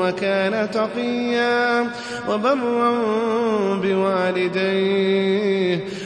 وكان تقيا وبرا بوالديه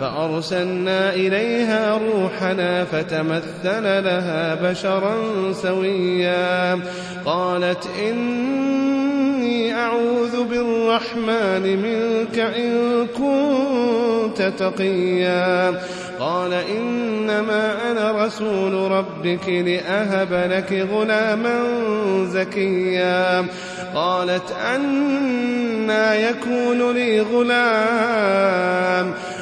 فأرسلنا إليها روحنا فتمثل لها بشرا سويا. قالت إني أعوذ بالرحمن منك إن كنت تقيا. قال إنما أنا رسول ربك لأهب لك غلاما زكيا. قالت أنا يكون لي غلام.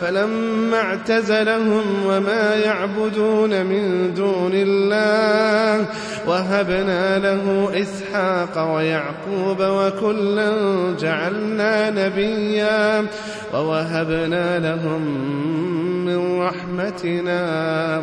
فلما اعتزلهم وما يعبدون من دون الله وهبنا له إسحاق ويعقوب وكلا جعلنا نبيا ووهبنا لهم من رحمتنا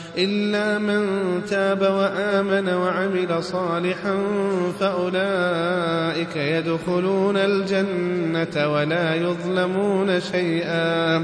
إلا من تاب وآمن وعمل صالحا فأولئك يدخلون الجنة ولا يظلمون شيئا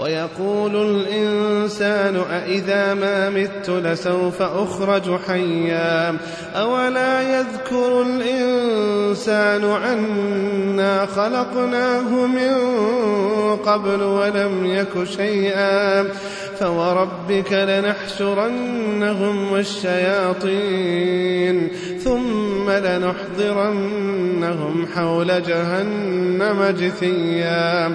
ويقول الإنسان أإذا ما مت لسوف أخرج حيا أولا يذكر الإنسان عنا خلقناه من قبل ولم يك شيئا فوربك لنحشرنهم والشياطين ثم لنحضرنهم حول جهنم جثيا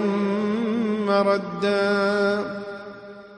مردا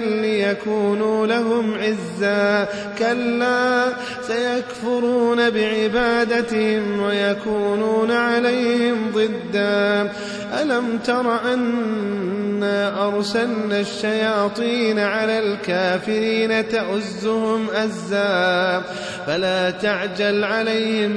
ليكونوا لهم عزا كلا سيكفرون بعبادتهم ويكونون عليهم ضدا. ألم تر أنا أرسلنا الشياطين على الكافرين تؤزهم أزا؟ فلا تعجل عليهم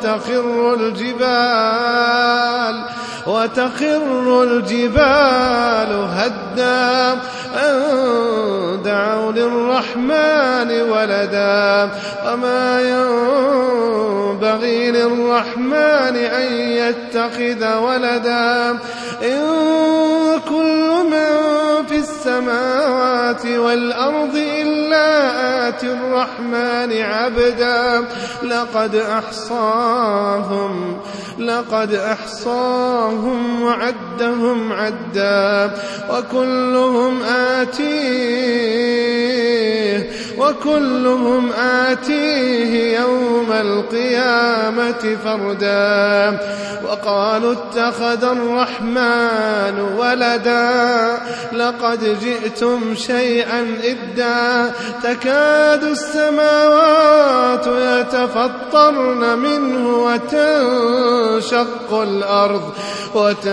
وتخر الجبال وتخر الجبال هدا أن دعوا للرحمن ولدا وما ينبغي للرحمن أن يتخذ ولدا إن كل من في السماوات والأرض إلا آتي الرحمن عبدا لقد أحصاهم لقد أحصاهم وعدهم عدا وكلهم آتيه وكلهم آتيه يوم القيامة فردا. وقالوا اتخذ الرحمن ولدا. لقد جئتم شيئا إدا تكاد السماوات يتفطرن منه وتنشق الأرض وتنشق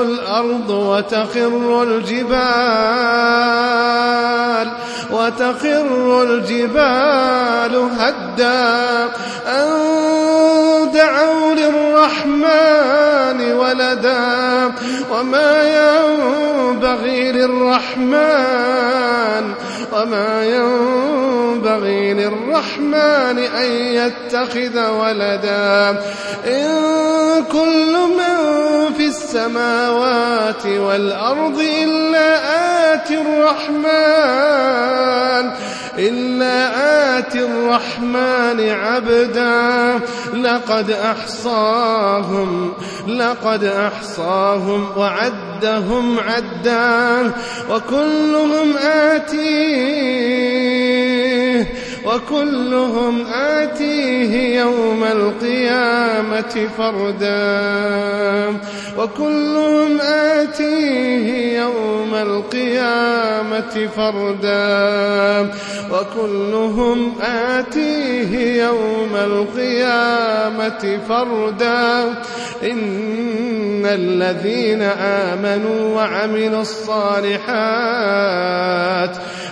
الأرض وتخر الجبال. وتخر الجبال هدا أن دعوا للرحمن ولدا وما ينبغي للرحمن وما ينبغي للرحمن أن يتخذ ولدا. إن كل من في السماوات والأرض إلا آتي الرحمن إلا آتي الرحمن عبدا. لقد أحصاهم لقد أحصاهم وعدهم عدا وكلهم آتيه وكلهم آتيه يوم القيامة فردا. وكلهم آتيه يوم القيامة فردا. وكلهم آتيه يوم القيامة فردا. إن الذين آمنوا وعملوا الصالحات